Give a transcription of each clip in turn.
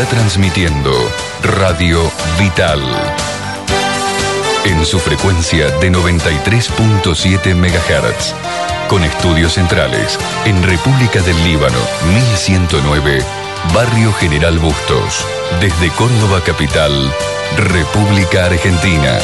está transmitiendo Radio Vital. En su frecuencia de 93.7 MHz. Con estudios centrales en República del Líbano, 1109, Barrio General Bustos. Desde Córdoba Capital, República Argentina.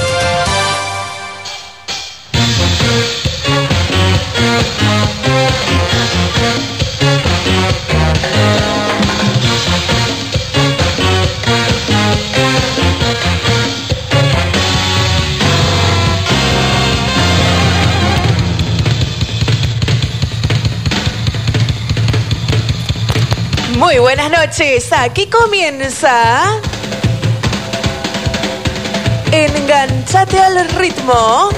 Noches. Aquí comienza. Enganchate al ritmo.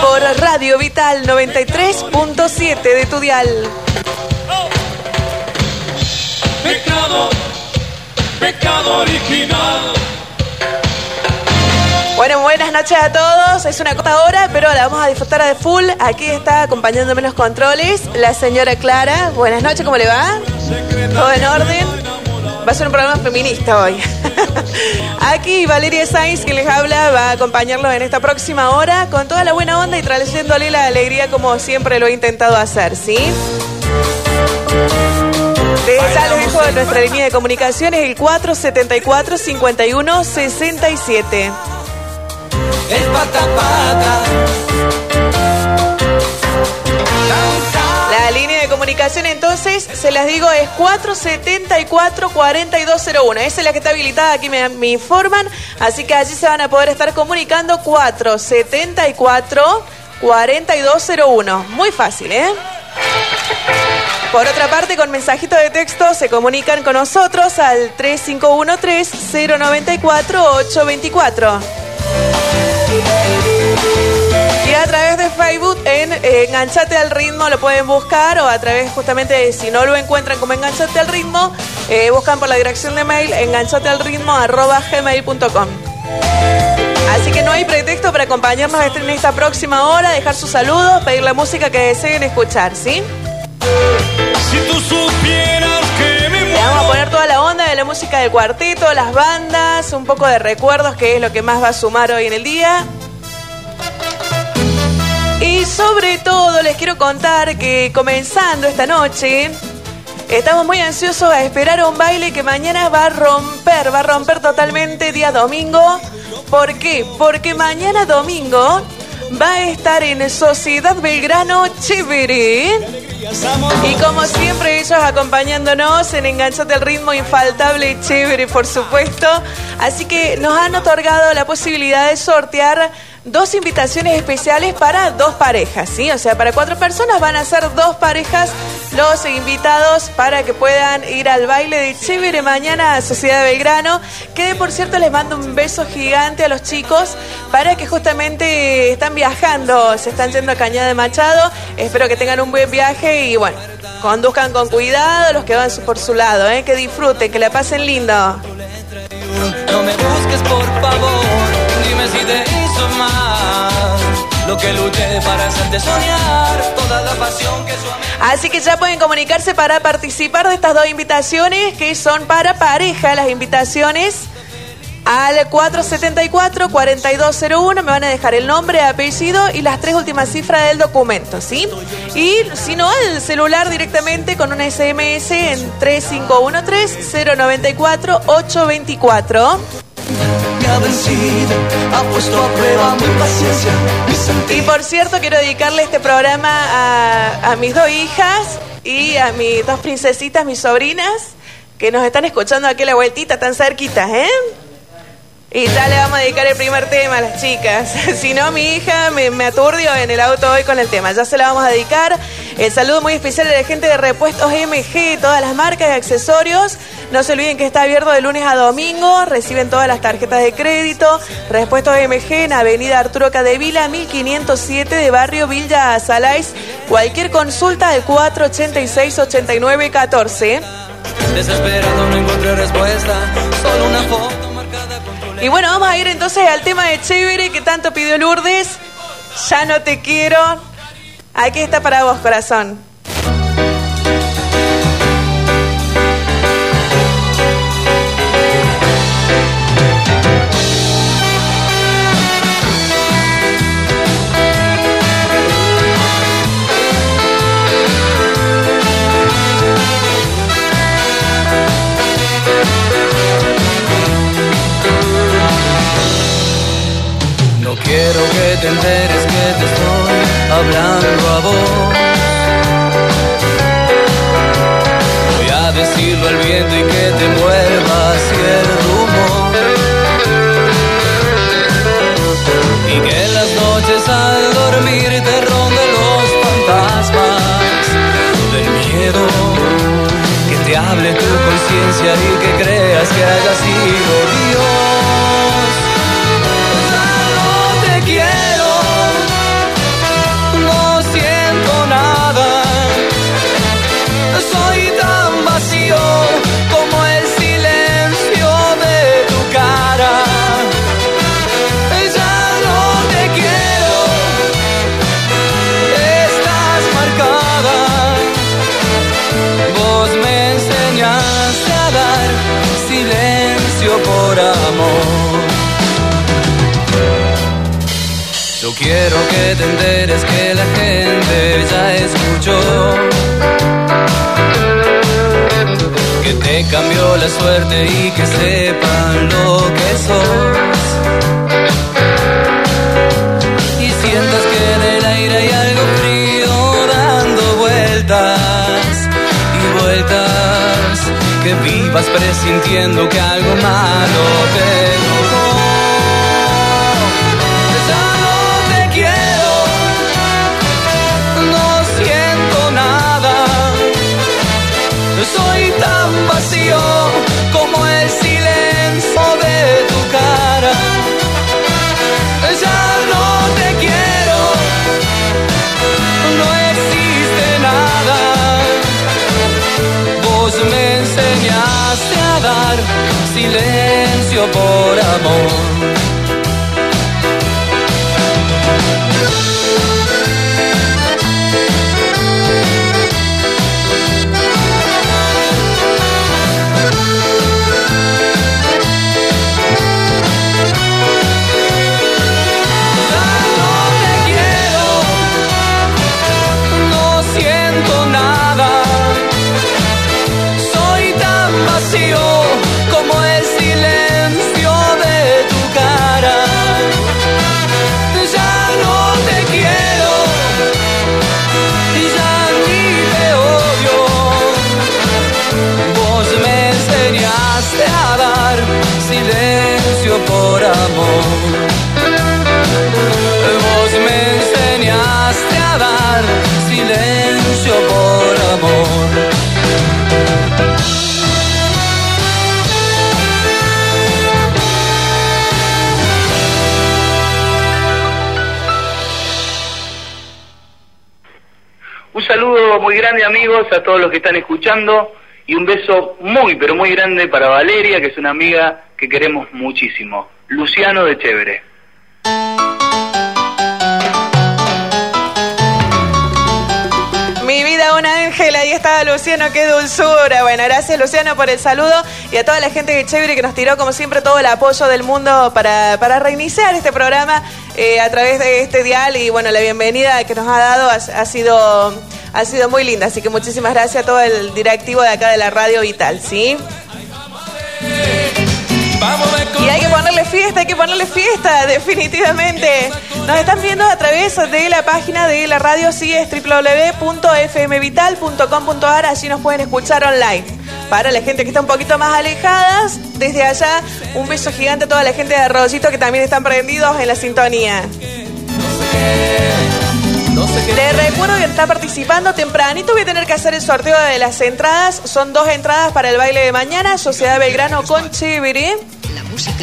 Por Radio Vital 93.7 de tu dial. Pecado, pecado original. Bueno, buenas noches a todos. Es una corta hora, pero la vamos a disfrutar de full. Aquí está acompañándome los controles la señora Clara. Buenas noches, ¿cómo le va? ¿Todo en orden? Va a ser un programa feminista hoy. Aquí Valeria Sainz, que les habla, va a acompañarlos en esta próxima hora con toda la buena onda y trayéndole la alegría como siempre lo he intentado hacer, ¿sí? Desde ya les dejo nuestra línea de comunicaciones el 474-5167. El pata pata. La línea de comunicación entonces, se las digo, es 474-4201. Esa es la que está habilitada, aquí me, me informan. Así que allí se van a poder estar comunicando 474-4201. Muy fácil, ¿eh? Por otra parte, con mensajito de texto se comunican con nosotros al 3513-094-824. En eh, Enganchate al Ritmo lo pueden buscar o a través justamente, de, si no lo encuentran como Enganchate al Ritmo, eh, buscan por la dirección de mail enganchatealritmo arroba gmail.com. Así que no hay pretexto para acompañarnos en esta próxima hora, dejar sus saludos, pedir la música que deseen escuchar, ¿sí? Si tú supieras que me Le vamos a muero. poner toda la onda de la música del cuarteto, las bandas, un poco de recuerdos, que es lo que más va a sumar hoy en el día. Sobre todo les quiero contar que comenzando esta noche, estamos muy ansiosos a esperar un baile que mañana va a romper, va a romper totalmente día domingo. ¿Por qué? Porque mañana domingo va a estar en Sociedad Belgrano Chévere. Y como siempre, ellos acompañándonos en Enganchate al ritmo infaltable y chévere, por supuesto. Así que nos han otorgado la posibilidad de sortear dos invitaciones especiales para dos parejas, ¿sí? O sea, para cuatro personas van a ser dos parejas los invitados para que puedan ir al baile de chévere mañana a Sociedad Belgrano. Que por cierto les mando un beso gigante a los chicos para que justamente están viajando, se están yendo a Cañada de Machado. Espero que tengan un buen viaje y bueno, conduzcan con cuidado los que van por su lado, ¿eh? que disfruten, que la pasen lindo. No me busques por favor, Que luché para hacerte toda la pasión que su. Así que ya pueden comunicarse para participar de estas dos invitaciones que son para pareja, las invitaciones al 474-4201. Me van a dejar el nombre, apellido y las tres últimas cifras del documento, ¿sí? Y si no, el celular directamente con un SMS en 3513-094-824. Me ha vencido, ha puesto a prueba mi paciencia, mi sentir. Y por cierto, quiero dedicarle este programa a, a mis dos hijas y a mis dos princesitas, mis sobrinas, que nos están escuchando aquí a la vueltita, tan cerquitas, ¿eh? Y ya le vamos a dedicar el primer tema a las chicas. si no, mi hija me, aturdió en el auto hoy con el tema. Ya se la vamos a dedicar. El saludo muy especial a la gente de Repuestos MG, todas las marcas y accesorios. No se olviden que está abierto de lunes a domingo. Reciben todas las tarjetas de crédito. Repuestos MG en Avenida Arturo Cadevila, 1507 de Barrio Villa Salais. Cualquier consulta al 486-8914. Desesperado no encontré respuesta, solo una foto Y bueno, vamos a ir entonces al tema de chévere que tanto pidió Lourdes. Ya no te quiero. Aquí está para vos, corazón. Quiero que te enteres que te estoy hablando a vos. Voy a decirlo al viento y que te mueva hacia el rumor. Y que en las noches al dormir te ronden los fantasmas del miedo. Que te hable tu conciencia y que creas que haya sido Dios. Quiero que te enteres que la gente ya escuchó que te cambió la suerte y que sepan lo que sos. Y sientas que en el aire hay algo frío dando vueltas y vueltas. Que vivas presintiendo que algo malo te silencio por amor. Un saludo muy grande amigos a todos los que están escuchando y un beso muy pero muy grande para Valeria, que es una amiga que queremos muchísimo. Luciano de Chévere. Mi vida un ángel, ahí estaba Luciano, qué dulzura. Bueno, gracias Luciano por el saludo y a toda la gente de Chévere que nos tiró como siempre todo el apoyo del mundo para, para reiniciar este programa eh, a través de este dial y bueno, la bienvenida que nos ha dado ha, ha sido, ha sido muy linda, así que muchísimas gracias a todo el directivo de acá de la Radio Vital, ¿sí? Y hay que ponerle fiesta, hay que ponerle fiesta, definitivamente. Nos están viendo a través de la página de la radio, sí, es www.fmvital.com.ar, allí nos pueden escuchar online. Para la gente que está un poquito más alejadas, desde allá, un beso gigante a toda la gente de Arroyito que también están prendidos en la sintonía. Les recuerdo que está participando tempranito. Voy a tener que hacer el sorteo de las entradas. Son dos entradas para el baile de mañana, Sociedad Belgrano con Chévere.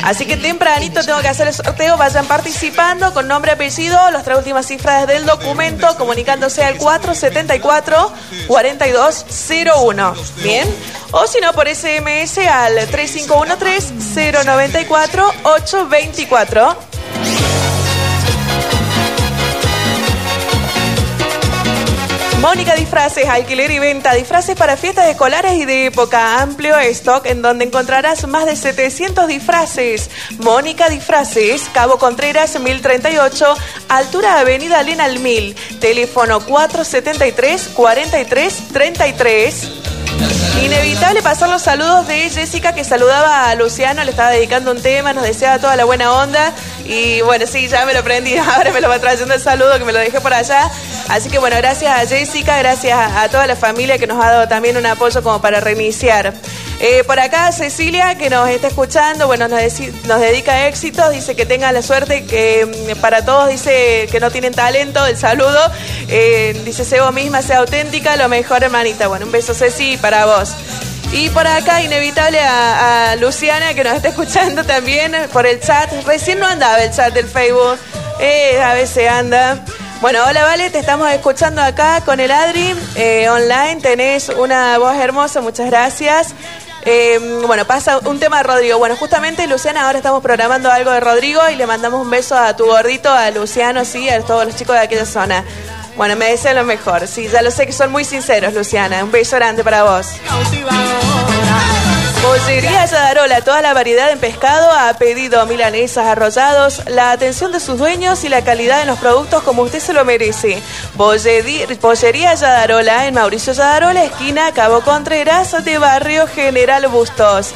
Así que tempranito tengo que hacer el sorteo. Vayan participando con nombre, apellido, las tres últimas cifras del documento, comunicándose al 474-4201. Bien. O si no, por SMS al 3513-094-824. Mónica Disfraces, alquiler y venta, disfraces para fiestas escolares y de época, amplio stock en donde encontrarás más de 700 disfraces. Mónica Disfraces, Cabo Contreras 1038, altura Avenida Lenal 1000, teléfono 473 43 33. Inevitable pasar los saludos de Jessica que saludaba a Luciano, le estaba dedicando un tema, nos deseaba toda la buena onda Y bueno, sí, ya me lo prendí, ahora me lo va trayendo el saludo que me lo dejé por allá. Así que bueno, gracias a Jessica, gracias a, toda la familia que nos ha dado también un apoyo como para reiniciar. Eh, por acá Cecilia, que nos está escuchando, bueno, nos, nos dedica éxitos, dice que tengan la suerte, que mm, para todos dice que no tienen talento, el saludo. Eh, dice, sé vos misma, sea auténtica, lo mejor, hermanita. Bueno, un beso, Ceci, para vos. Y por acá, inevitable a, a Luciana, que nos está escuchando también por el chat. Recién no andaba el chat del Facebook, eh, a veces anda. Bueno, hola Vale, te estamos escuchando acá con el Adri eh, online. Tenés una voz hermosa, muchas gracias. Eh, bueno, pasa un tema de Rodrigo. Bueno, justamente Luciana, ahora estamos programando algo de Rodrigo y le mandamos un beso a tu gordito, a Luciano, sí, a todos los chicos de aquella zona. Bueno, me desean lo mejor. Sí, ya lo sé que son muy sinceros, Luciana. Un beso grande para vos. Pollería Yadarola, toda la variedad en pescado ha pedido milanesas, arrollados, la atención de sus dueños y la calidad de los productos como usted se lo merece. Pollería Yadarola en Mauricio Yadarola, esquina Cabo Contreras de Barrio General Bustos.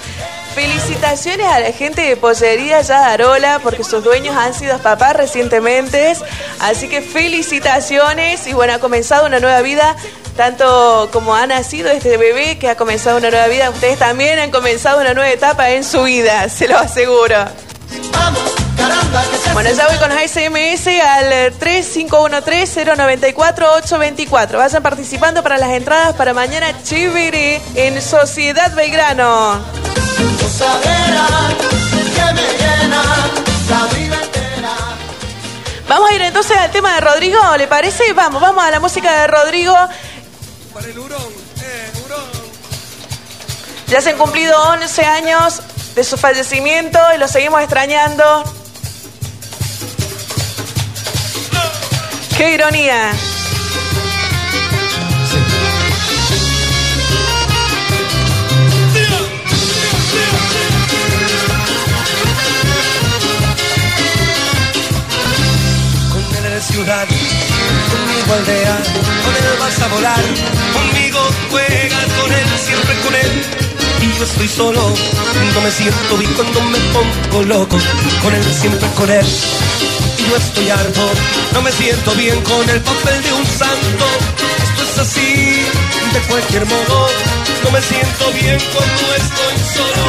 Felicitaciones a la gente de Pollería Yadarola porque sus dueños han sido papás recientemente. Así que felicitaciones y bueno, ha comenzado una nueva vida tanto como ha nacido este bebé que ha comenzado una nueva vida, ustedes también han comenzado una nueva etapa en su vida, se lo aseguro. Bueno, ya voy con SMS al 3513-094-824. Vayan participando para las entradas para mañana chévere en Sociedad Belgrano. Vamos a ir entonces al tema de Rodrigo, ¿le parece? Vamos, vamos a la música de Rodrigo. Ya se han cumplido 11 años de su fallecimiento y lo seguimos extrañando. ¡Qué ironía! Ciudad, conmigo aldea, con él vas a volar, conmigo juegas, con él, siempre con él. Y yo estoy solo, no me siento bien cuando me pongo loco, con él, siempre con él. Y yo estoy harto, no me siento bien con el papel de un santo. Esto es así, de cualquier modo, no me siento bien cuando estoy solo.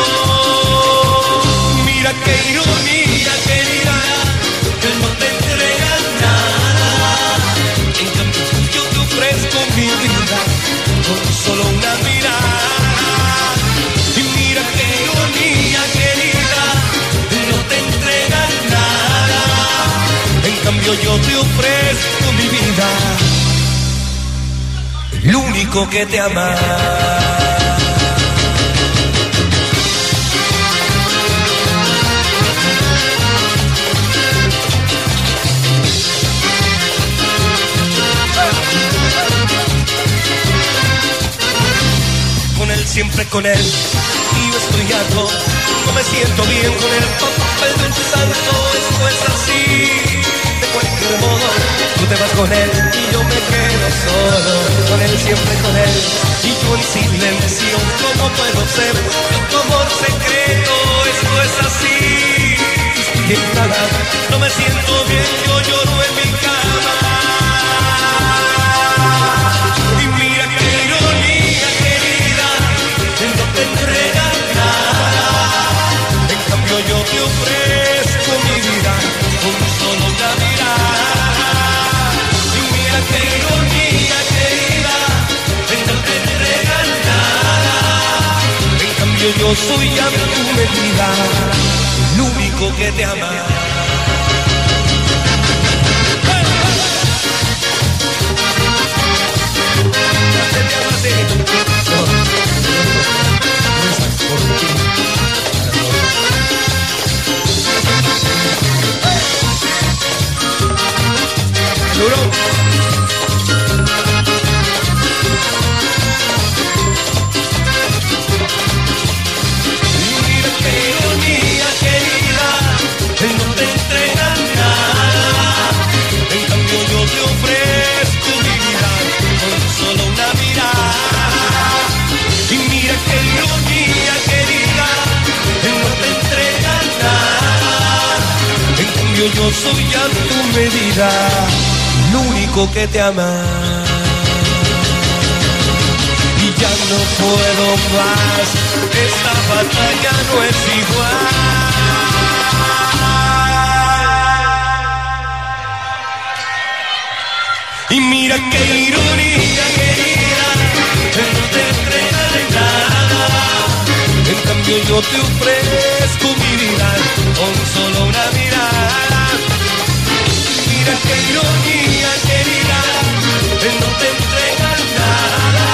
Mira qué ironía, querida, que no te ofrezco mi vida con solo una mirada. Y mira qué ironía, querida, no te entregas nada. En cambio, yo te ofrezco mi vida, el único que te ama. Siempre con él. Y yo estoy harto, no me siento bien con el papel de un santo. Esto es así, de cualquier modo. Tú te vas con él y yo me quedo solo. Con él, siempre con él. Y yo en silencio, ¿cómo puedo ser tu amor secreto? Esto es así. Y nada, no me siento bien, yo lloro en mi cama. Yo soy ya tu medida, el único que te ama. te entregan nada. En cambio yo te ofrezco mi vida con solo una mirada. Y mira que ironía querida, no te entregan nada. En cambio yo soy a tu medida, el único que te ama ya no puedo más, esta batalla no es igual. Mira qué ironía querida, no te entregaré nada. En cambio yo te ofrezco mi vida con solo una mirada. Mira qué ironía querida, no te entregar nada.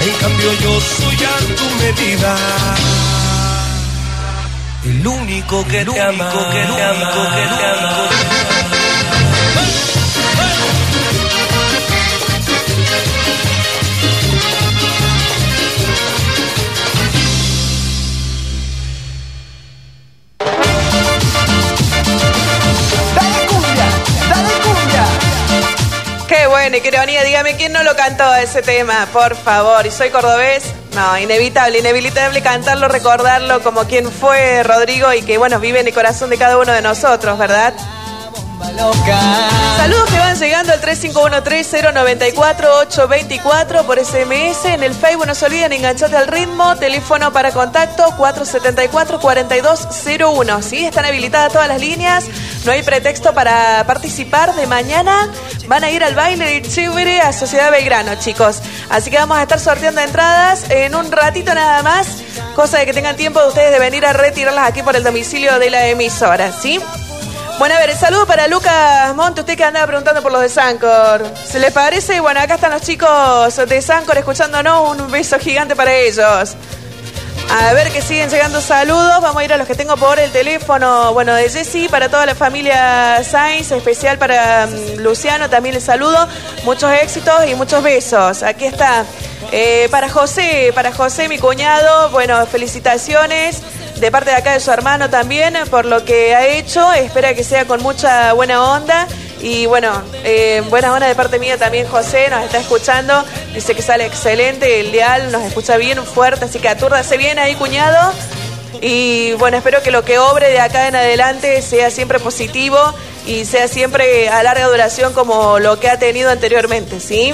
En cambio yo soy a tu medida. El único que te ama, que te ama, que te ama. Ironía. Dígame, ¿quién no lo cantó ese tema? Por favor. ¿Y soy cordobés? No, inevitable, inevitable cantarlo, recordarlo como quien fue Rodrigo y que, bueno, vive en el corazón de cada uno de nosotros, ¿verdad? Saludos que van llegando al 351-3094-824 por SMS. En el Facebook no se olviden, enganchate al ritmo. Teléfono para contacto 474-4201. Sí, están habilitadas todas las líneas. No hay pretexto para participar de mañana. Van a ir al baile de Chévere a Sociedad Belgrano, chicos. Así que vamos a estar sorteando entradas en un ratito nada más. Cosa de que tengan tiempo de ustedes de venir a retirarlas aquí por el domicilio de la emisora, ¿sí? Bueno, a ver, saludo para Lucas Monte, usted que andaba preguntando por los de Sancor. ¿Se les parece? Bueno, acá están los chicos de Sancor escuchándonos, un beso gigante para ellos. A ver que siguen llegando saludos, vamos a ir a los que tengo por el teléfono. Bueno, de Jessy, para toda la familia Sainz, especial para mm, Luciano, también el saludo. Muchos éxitos y muchos besos. Aquí está. Eh, para José, para José, mi cuñado, bueno, felicitaciones de parte de acá de su hermano también por lo que ha hecho. Espera que sea con mucha buena onda. Y bueno, eh, buena onda de parte mía también José, nos está escuchando. Dice que sale excelente el dial, nos escucha bien fuerte, así que atúrdase bien ahí, cuñado. Y bueno, espero que lo que obre de acá en adelante sea siempre positivo y sea siempre a larga duración como lo que ha tenido anteriormente, ¿sí?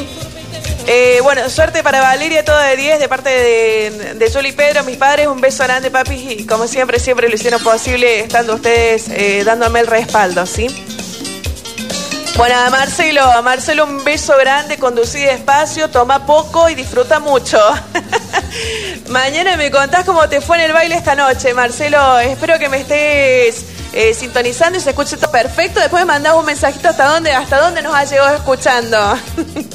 Eh, bueno, suerte para Valeria, todo de 10, de parte de, de Juli y Pedro, mis padres. Un beso grande, papi. Y como siempre, siempre lo hicieron posible, estando ustedes eh, dándome el respaldo, ¿sí? Bueno, a Marcelo, a Marcelo un beso grande, conducí despacio, toma poco y disfruta mucho. Mañana me contás cómo te fue en el baile esta noche, Marcelo. Espero que me estés eh, sintonizando y se escuche todo perfecto. Después me mandás un mensajito hasta dónde, hasta dónde nos ha llegado escuchando.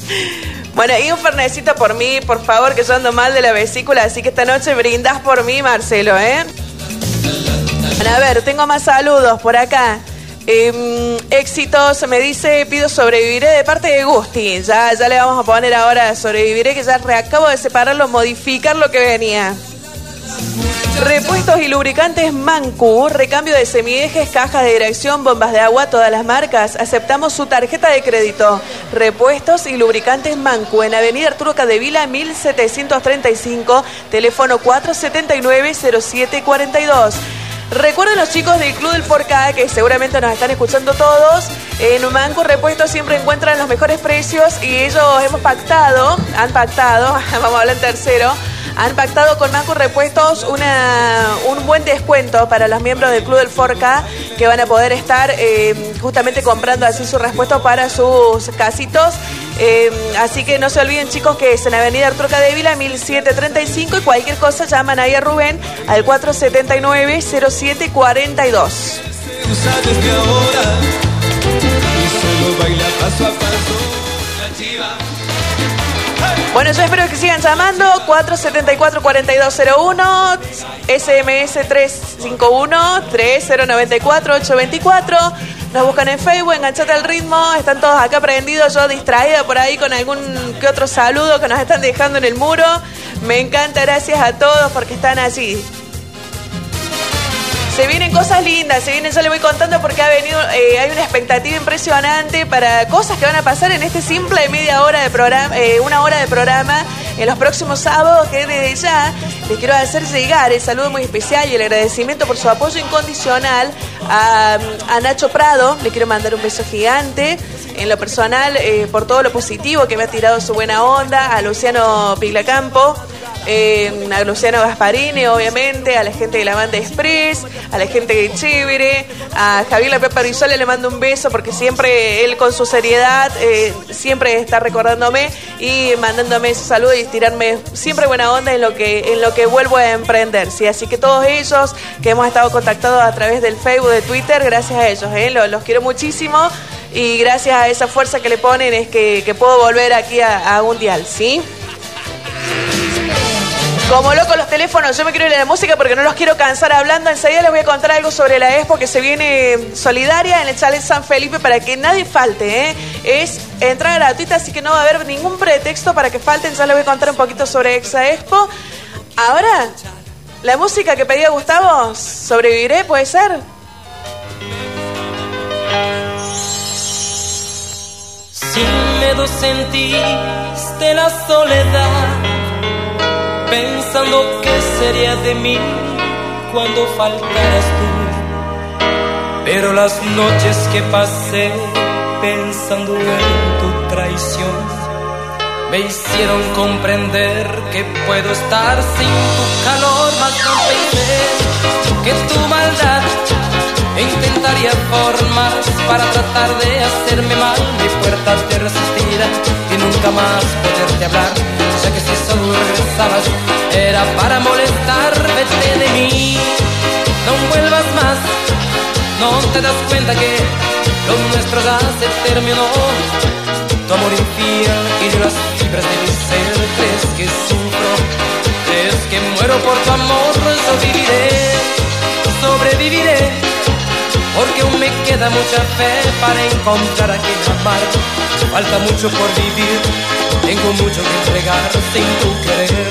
bueno, y un fernecito por mí, por favor, que yo ando mal de la vesícula, así que esta noche brindás por mí, Marcelo, ¿eh? A ver, tengo más saludos por acá. Eh, éxitos, me dice, pido sobreviviré de parte de Gusti. Ya, ya le vamos a poner ahora sobreviviré, que ya reacabo de separarlo, modificar lo que venía. Repuestos y lubricantes Mancu, recambio de semidejes, cajas de dirección, bombas de agua, todas las marcas. Aceptamos su tarjeta de crédito. Repuestos y lubricantes Mancu en Avenida Arturo Cadevila 1735, teléfono 479-0742. Recuerden los chicos del Club del Forca, que seguramente nos están escuchando todos, en Manco Repuestos siempre encuentran los mejores precios y ellos hemos pactado, han pactado, vamos a hablar en tercero, han pactado con Manco Repuestos una, un buen descuento para los miembros del Club del Forca que van a poder estar eh, justamente comprando así sus repuestos para sus casitos. Eh, así que no se olviden chicos que es en Avenida Arturo Cadevila 1735 y cualquier cosa llaman ahí a Rubén al 479-0742. usa desde ahora y solo baila paso a paso la. Bueno, yo espero que sigan llamando 474-4201, SMS 351-3094-824. Nos buscan en Facebook, enganchate al ritmo. Están todos acá prendidos, yo distraída por ahí con algún que otro saludo que nos están dejando en el muro. Me encanta, gracias a todos porque están allí. Se vienen cosas lindas, se vienen, yo les voy contando porque a ver. venido, eh, hay una expectativa impresionante para cosas que van a pasar en este simple media hora de programa, eh, una hora de programa en los próximos sábados, que desde ya les quiero hacer llegar el saludo muy especial y el agradecimiento por su apoyo incondicional a, a Nacho Prado. Le quiero mandar un beso gigante. En lo personal, eh, por todo lo positivo que me ha tirado su buena onda, a Luciano Piglacampo, eh, a Luciano Gasparini, obviamente, a la gente de la banda Express, a la gente de Chévere, a Javier La Pepa Rizola le mando un beso porque siempre él con su seriedad eh, siempre está recordándome y mandándome su saludo y tirarme siempre buena onda en lo que en lo que vuelvo a emprender. ¿sí? Así que todos ellos que hemos estado contactados a través del Facebook, de Twitter, gracias a ellos, ¿eh? los quiero muchísimo y gracias a esa fuerza que le ponen es que, que puedo volver aquí a, a un dial, ¿sí? Como loco los teléfonos, yo me quiero ir a la música porque no los quiero cansar hablando. Enseguida les voy a contar algo sobre la Expo que se viene solidaria en el Chalet San Felipe para que nadie falte. ¿eh? Es entrada gratuita, así que no va a haber ningún pretexto para que falten. Ya les voy a contar un poquito sobre Exa Expo. Ahora, la música que pedía Gustavo, ¿sobreviviré? ¿Puede ser? Sin miedo sentiste la soledad, pensando que sería de mí cuando faltaras tú. Pero las noches que pasé pensando en tu traición me hicieron comprender que puedo estar sin tu calor, más no pensé que tu maldad Intentaría formas para tratar de hacerme mal. Mi puerta te resistirá y nunca más poderte hablar. Ya que si solo regresabas era para molestar, vete de mí. No vuelvas más, no te das cuenta que lo nuestro ya se terminó. Tu amor infiel y las fibras de mi ser. Crees que sufro, crees que muero por tu amor. Sobreviviré, sobreviviré porque aún me queda mucha fe para encontrar a quien amar. Falta mucho por vivir, tengo mucho que entregar sin tu querer.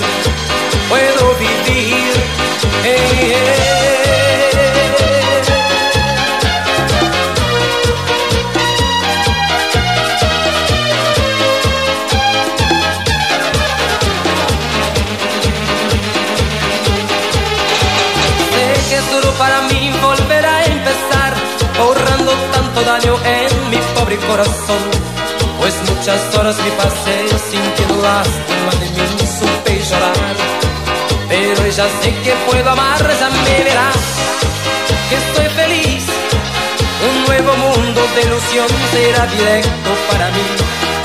Puedo vivir. eh, eh. Sé que es duro para mí daño en mi pobre corazón. Pues muchas horas me pasé sintiendo lástima de mí, supe llorar. Pero ya sé que puedo amar, ya me verás que estoy feliz. Un nuevo mundo de ilusión será directo para mí.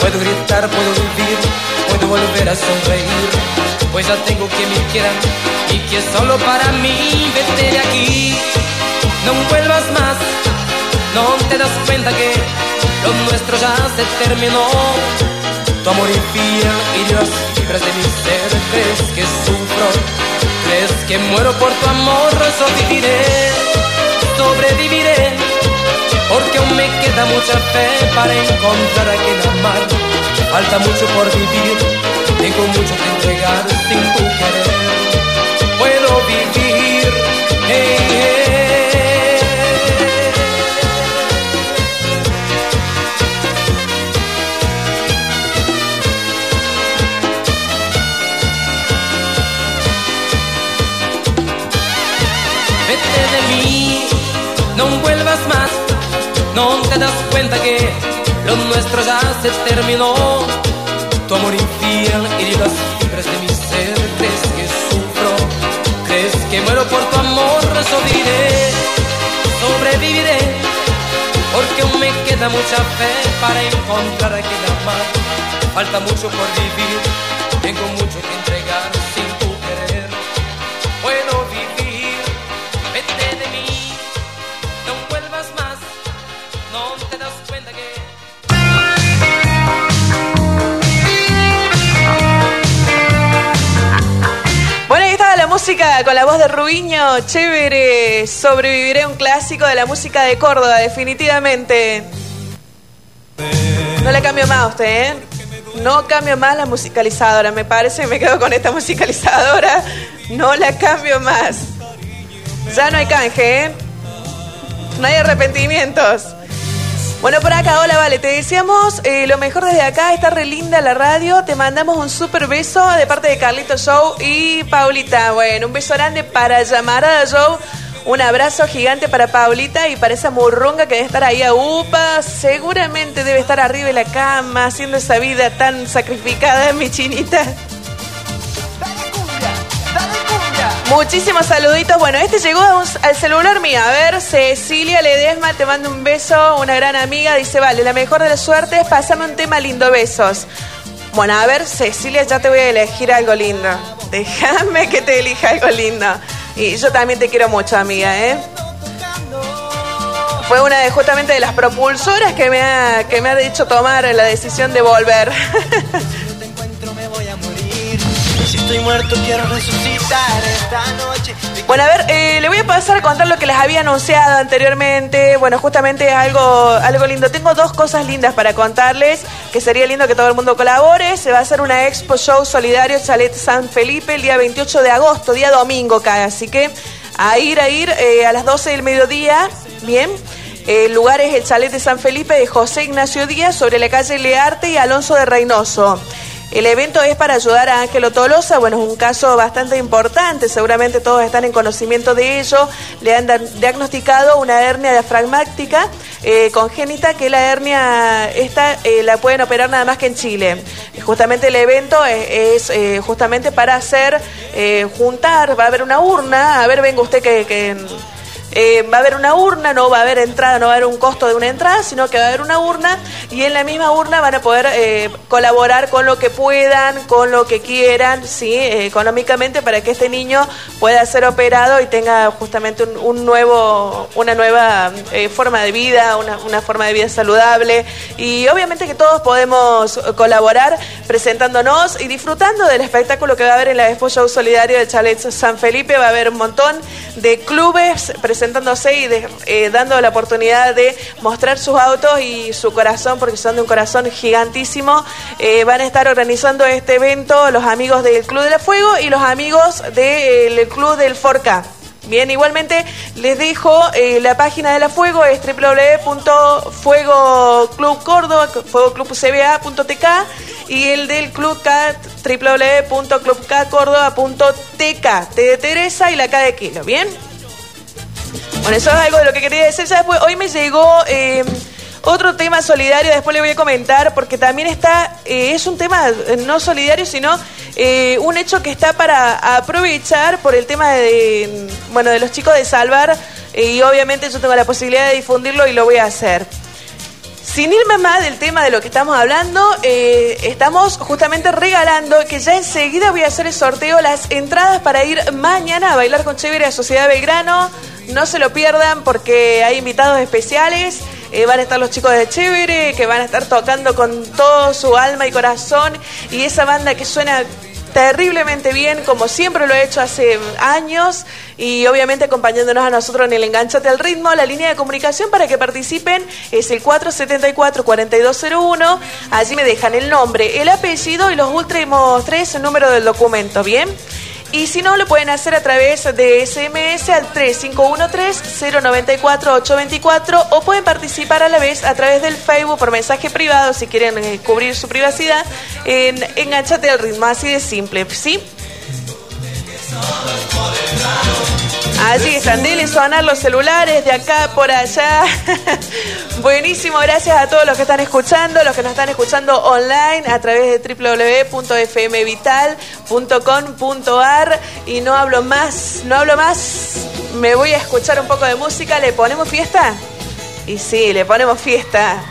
Puedo gritar, puedo vivir, puedo volver a sonreír. Pues ya tengo que me quieran y que solo para mí vete de aquí. No vuelvas más, no te das cuenta que lo nuestro ya se terminó. Tu amor infiel y las fibras de mi ser, que sufro, crees que muero por tu amor, sobreviviré, sobreviviré, porque aún me queda mucha fe para encontrar a quien amar. Falta mucho por vivir, tengo mucho que entregar sin tu querer. Puedo vivir. eh, eh. Cuenta que lo nuestro ya se terminó. Tu amor infiel y las fibras de mi ser, crees que sufro, crees que muero por tu amor, sobreviviré, sobreviviré, porque aún me queda mucha fe para encontrar a quien amar. Falta mucho por vivir, tengo mucho que música con la voz de Rubiño, chévere. Sobreviviré un clásico de la música de Córdoba, definitivamente. No le cambio más a usted, ¿eh? No cambio más la musicalizadora. Me parece me quedo con esta musicalizadora. No la cambio más. Ya no hay canje, ¿eh? No hay arrepentimientos. Bueno, por acá, hola, vale, te deseamos eh, lo mejor desde acá, está re linda la radio, te mandamos un super beso de parte de Carlito Show y Paulita. Bueno, un beso grande para Llamarada Show, un abrazo gigante para Paulita y para esa murrunga que debe estar ahí a UPA, seguramente debe estar arriba de la cama haciendo esa vida tan sacrificada, mi chinita. Muchísimos saluditos. Bueno, este llegó al celular mío. A ver, Cecilia Ledesma, te mando un beso, una gran amiga. Dice, vale, la mejor de la suerte es pasarme un tema lindo, besos. Bueno, a ver, Cecilia, ya te voy a elegir algo lindo. Déjame que te elija algo lindo. Y yo también te quiero mucho, amiga, ¿eh? Fue una de justamente de las propulsoras que me ha, que me ha dicho tomar la decisión de volver. estoy muerto quiero resucitar esta noche. Bueno, a ver, eh, le voy a pasar a contar lo que les había anunciado anteriormente. Bueno, justamente algo, algo lindo. Tengo dos cosas lindas para contarles, que sería lindo que todo el mundo colabore. Se va a hacer una expo show solidario Chalet San Felipe el día 28 de agosto, día domingo cae. Así que a ir, a ir eh, a las 12 del mediodía, bien. El lugar es el Chalet de San Felipe de José Ignacio Díaz sobre la calle Learte y Alonso de Reynoso. El evento es para ayudar a Ángelo Tolosa, bueno, es un caso bastante importante, seguramente todos están en conocimiento de ello, le han diagnosticado una hernia diafragmática eh, congénita, que la hernia esta eh, la pueden operar nada más que en Chile. Justamente el evento es, eh, justamente para hacer, juntar, va a haber una urna, a ver, venga usted que eh, va a haber una urna, no va a haber entrada, no va a haber un costo de una entrada, sino que va a haber una urna y en la misma urna van a poder eh, colaborar con lo que puedan, con lo que quieran, sí, eh, económicamente para que este niño pueda ser operado y tenga justamente un, nuevo, una nueva forma de vida, una, una forma de vida saludable y obviamente que todos podemos colaborar presentándonos y disfrutando del espectáculo que va a haber en la Expo Show Solidario de Chalet San Felipe. Va a haber un montón de clubes presentándose y eh, dando la oportunidad de mostrar sus autos y su corazón, porque son de un corazón gigantísimo. Eh, van a estar organizando este evento los amigos del Club de la Fuego y los amigos del Club del Forca. Bien, igualmente les dejo eh, la página de la Fuego, es www.fuegoclubcórdoba.tk y el del Club Cat, www.clubcatcórdoba.tk, T de Teresa y la K de Kilo, ¿bien? Bueno, eso es algo de lo que quería decir. Ya después, hoy me llegó eh, otro tema solidario, después le voy a comentar, porque también está, eh, es un tema eh, no solidario, sino un hecho que está para aprovechar por el tema de, bueno, de los chicos de Salvar, y obviamente yo tengo la posibilidad de difundirlo y lo voy a hacer. Sin irme más del tema de lo que estamos hablando, eh, estamos justamente regalando que ya enseguida voy a hacer el sorteo las entradas para ir mañana a bailar con Chévere a Sociedad Belgrano. No se lo pierdan porque hay invitados especiales. Eh, van a estar los chicos de Chévere que van a estar tocando con todo su alma y corazón. Y esa banda que suena terriblemente bien, como siempre lo he hecho hace años, y obviamente acompañándonos a nosotros en el Enganchate al Ritmo. La línea de comunicación para que participen es el 474-4201. Allí me dejan el nombre, el apellido y los últimos tres números del documento, ¿bien? Y si no, lo pueden hacer a través de SMS al 3513-094-824 o pueden participar a la vez a través del Facebook por mensaje privado si quieren eh, cubrir su privacidad en Enganchate al ritmo, así de simple, ¿sí? Allí están, dele sonar los celulares de acá por allá. Buenísimo, gracias a todos los que están escuchando, los que nos están escuchando online a través de www.fmvital.com.ar y no hablo más, no hablo más. Me voy a escuchar un poco de música, ¿le ponemos fiesta? Y sí, le ponemos fiesta.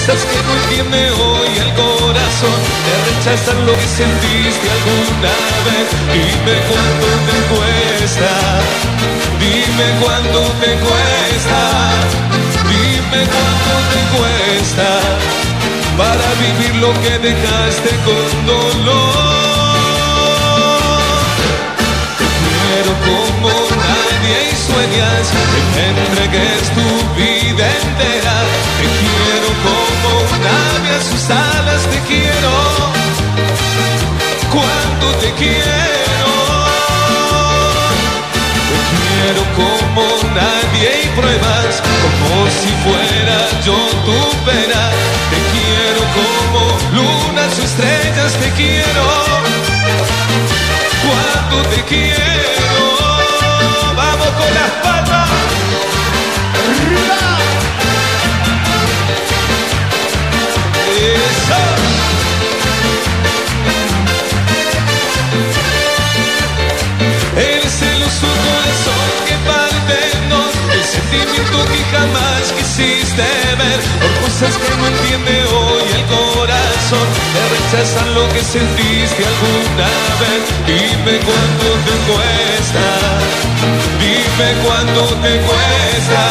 Cosas que no entiende hoy el corazón Te rechazar lo que sentiste alguna vez. Dime cuánto te cuesta, dime cuánto te cuesta, dime cuánto te cuesta para vivir lo que dejaste con dolor. Quiero como nadie y sueñas que me entregues tu vida entera. Sus alas, te quiero cuando te quiero. Te quiero como nadie y pruebas como si fuera yo tu pena. Te quiero como lunas o estrellas, te quiero cuando te quiero. Sentimiento que jamás quisiste ver, por cosas que no entiende hoy el corazón, te rechazan lo que sentiste alguna vez. Dime cuánto te cuesta, dime cuánto te cuesta,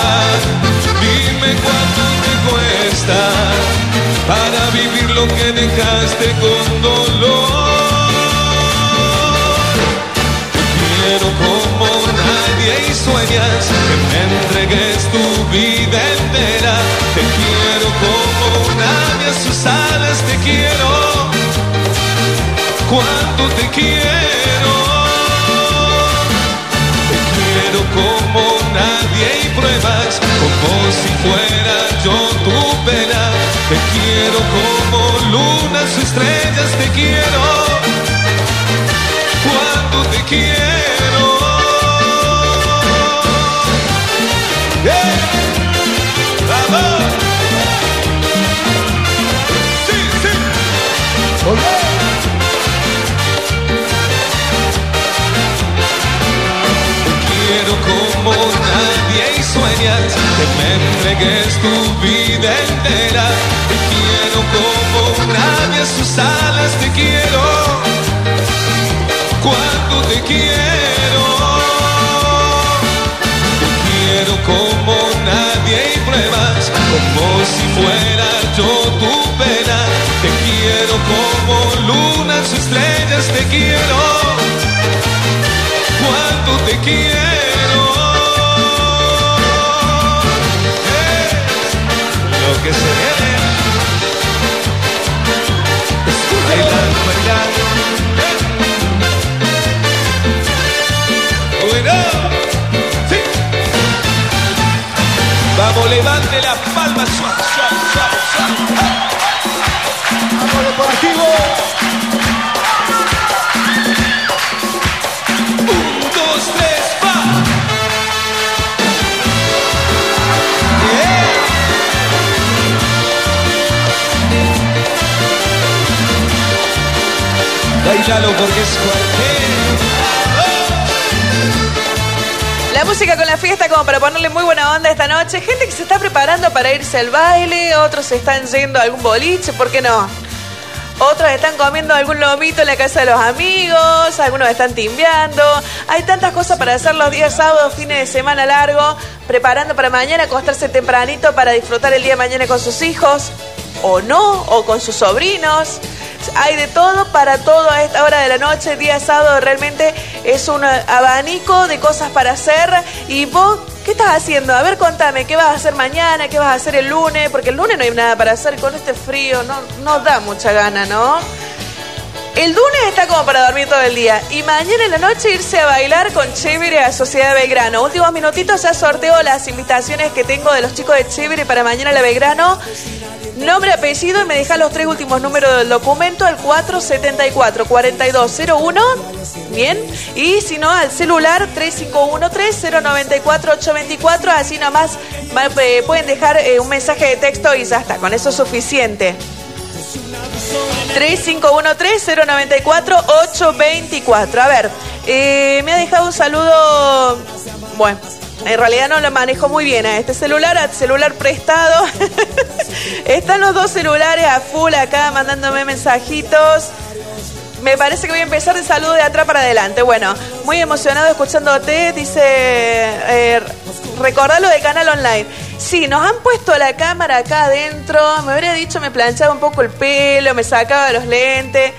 dime cuánto te cuesta para vivir lo que dejaste con dolor. Te quiero y sueñas que me entregues tu vida entera. Te quiero como nadie sus alas, te quiero. Cuánto te quiero. Te quiero como nadie y pruebas como si fuera yo tu pena. Te quiero como entregues tu vida entera. Te quiero como nadie sus alas, te quiero. Cuando te quiero. Te quiero como nadie y pruebas como si fuera yo tu pena. Te quiero como lunas estrellas, te quiero cuánto te quiero. Que se ve. Estoy bailando, bailando. Bueno, sí. Vamos, levante las palmas. Suave, suave, suave, suave. Porque es. La música con la fiesta como para ponerle muy buena onda esta noche. Gente que se está preparando para irse al baile, otros se están yendo a algún boliche, ¿por qué no? Otros están comiendo algún lomito en la casa de los amigos, algunos están timbeando. Hay tantas cosas para hacer los días sábados, fines de semana largo, preparando para mañana, acostarse tempranito para disfrutar el día de mañana con sus hijos, o no, o con sus sobrinos. Hay de todo para todo a esta hora de la noche, día sábado realmente es un abanico de cosas para hacer. Y vos, ¿qué estás haciendo? A ver, contame, ¿qué vas a hacer mañana? ¿Qué vas a hacer el lunes? Porque el lunes no hay nada para hacer con este frío, no, no da mucha gana, ¿no? El lunes está como para dormir todo el día. Y mañana en la noche irse a bailar con Chévere a Sociedad Belgrano. Últimos minutitos ya sorteo las invitaciones que tengo de los chicos de Chévere para mañana a la Belgrano. Nombre, apellido y me deja los tres últimos números del documento al 474-4201. Bien. Y si no, al celular 351-3094-824. Así nomás eh, pueden dejar eh, un mensaje de texto y ya está. Con eso es suficiente. 3513-094-824. A ver, eh, me ha dejado un saludo. Bueno, En realidad no lo manejo muy bien a este celular, a celular prestado. Están los dos celulares a full acá mandándome mensajitos. Me parece que voy a empezar de saludo de atrás para adelante. Bueno, muy emocionado escuchándote. Dice, eh, recordalo de canal online. Sí, nos han puesto la cámara acá adentro. Me habría dicho, me planchaba un poco el pelo, me sacaba los lentes.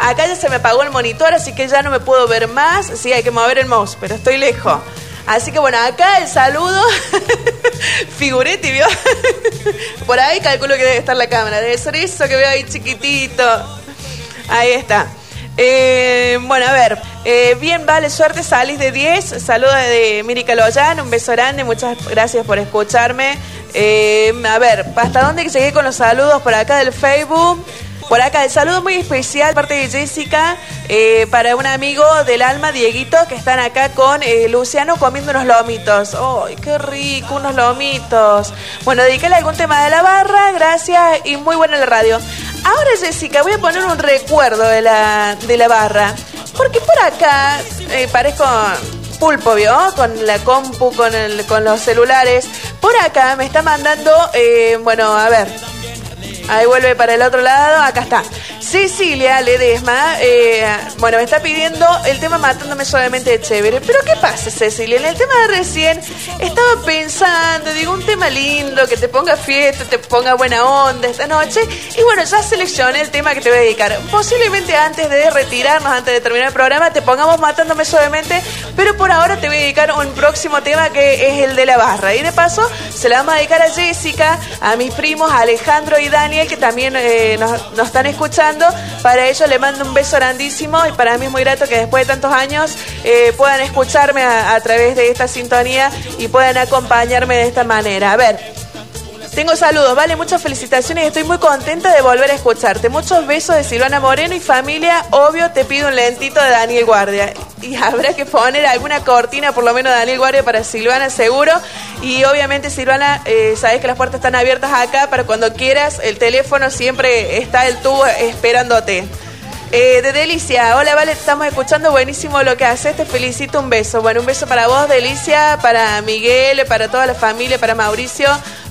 Acá ya se me apagó el monitor, así que ya no me puedo ver más. Sí, hay que mover el mouse, pero estoy lejos. Así que bueno, acá el saludo. Figuretti, ¿vio? Por ahí calculo que debe estar la cámara. Debe ser eso que veo ahí chiquitito. Ahí está. Eh, bueno, a ver. Eh, bien, vale, suerte, salís de 10. Saluda de Miri Caloyan, un beso grande, muchas gracias por escucharme. Eh, a ver, ¿hasta dónde llegué con los saludos por acá del Facebook? Por acá, el saludo muy especial, parte de Jessica, eh, para un amigo del alma, Dieguito, que están acá con eh, Luciano comiendo unos lomitos. ¡Ay, qué rico! Unos lomitos. Bueno, dedícale algún tema de la barra, gracias y muy buena la radio. Ahora, Jessica, voy a poner un recuerdo de la, de la barra. Porque por acá eh, parezco pulpo, ¿vio? Con la compu, con, el, con los celulares. Por acá me está mandando, eh, bueno, a ver. Ahí vuelve para el otro lado, acá está. Cecilia Ledesma, eh, bueno, me está pidiendo el tema Matándome Suavemente de Chévere. Pero ¿qué pasa, Cecilia? En el tema de recién estaba pensando, digo, un tema lindo, que te ponga fiesta, te ponga buena onda esta noche. Y bueno, ya seleccioné el tema que te voy a dedicar. Posiblemente antes de retirarnos, antes de terminar el programa, te pongamos Matándome Suavemente, pero por ahora te voy a dedicar un próximo tema que es el de la barra. Y de paso, se la vamos a dedicar a Jessica, a mis primos, a Alejandro y Daniel, que también eh, nos, nos están escuchando. Para ellos le mando un beso grandísimo y para mí es muy grato que después de tantos años eh, puedan escucharme a, a través de esta sintonía y puedan acompañarme de esta manera. A ver, tengo saludos, vale, muchas felicitaciones. Estoy muy contenta de volver a escucharte. Muchos besos de Silvana Moreno y familia. Obvio, te pido un lentito de Daniel Guardia. Y habrá que poner alguna cortina, por lo menos de Daniel Guardia, para Silvana, seguro. Y obviamente, Silvana, eh, sabes que las puertas están abiertas acá para cuando quieras. El teléfono siempre está el tubo esperándote. Eh, de Delicia, hola Vale, estamos escuchando, buenísimo lo que haces, te felicito, un beso. Bueno, un beso para vos, Delicia, para Miguel, para toda la familia, para Mauricio,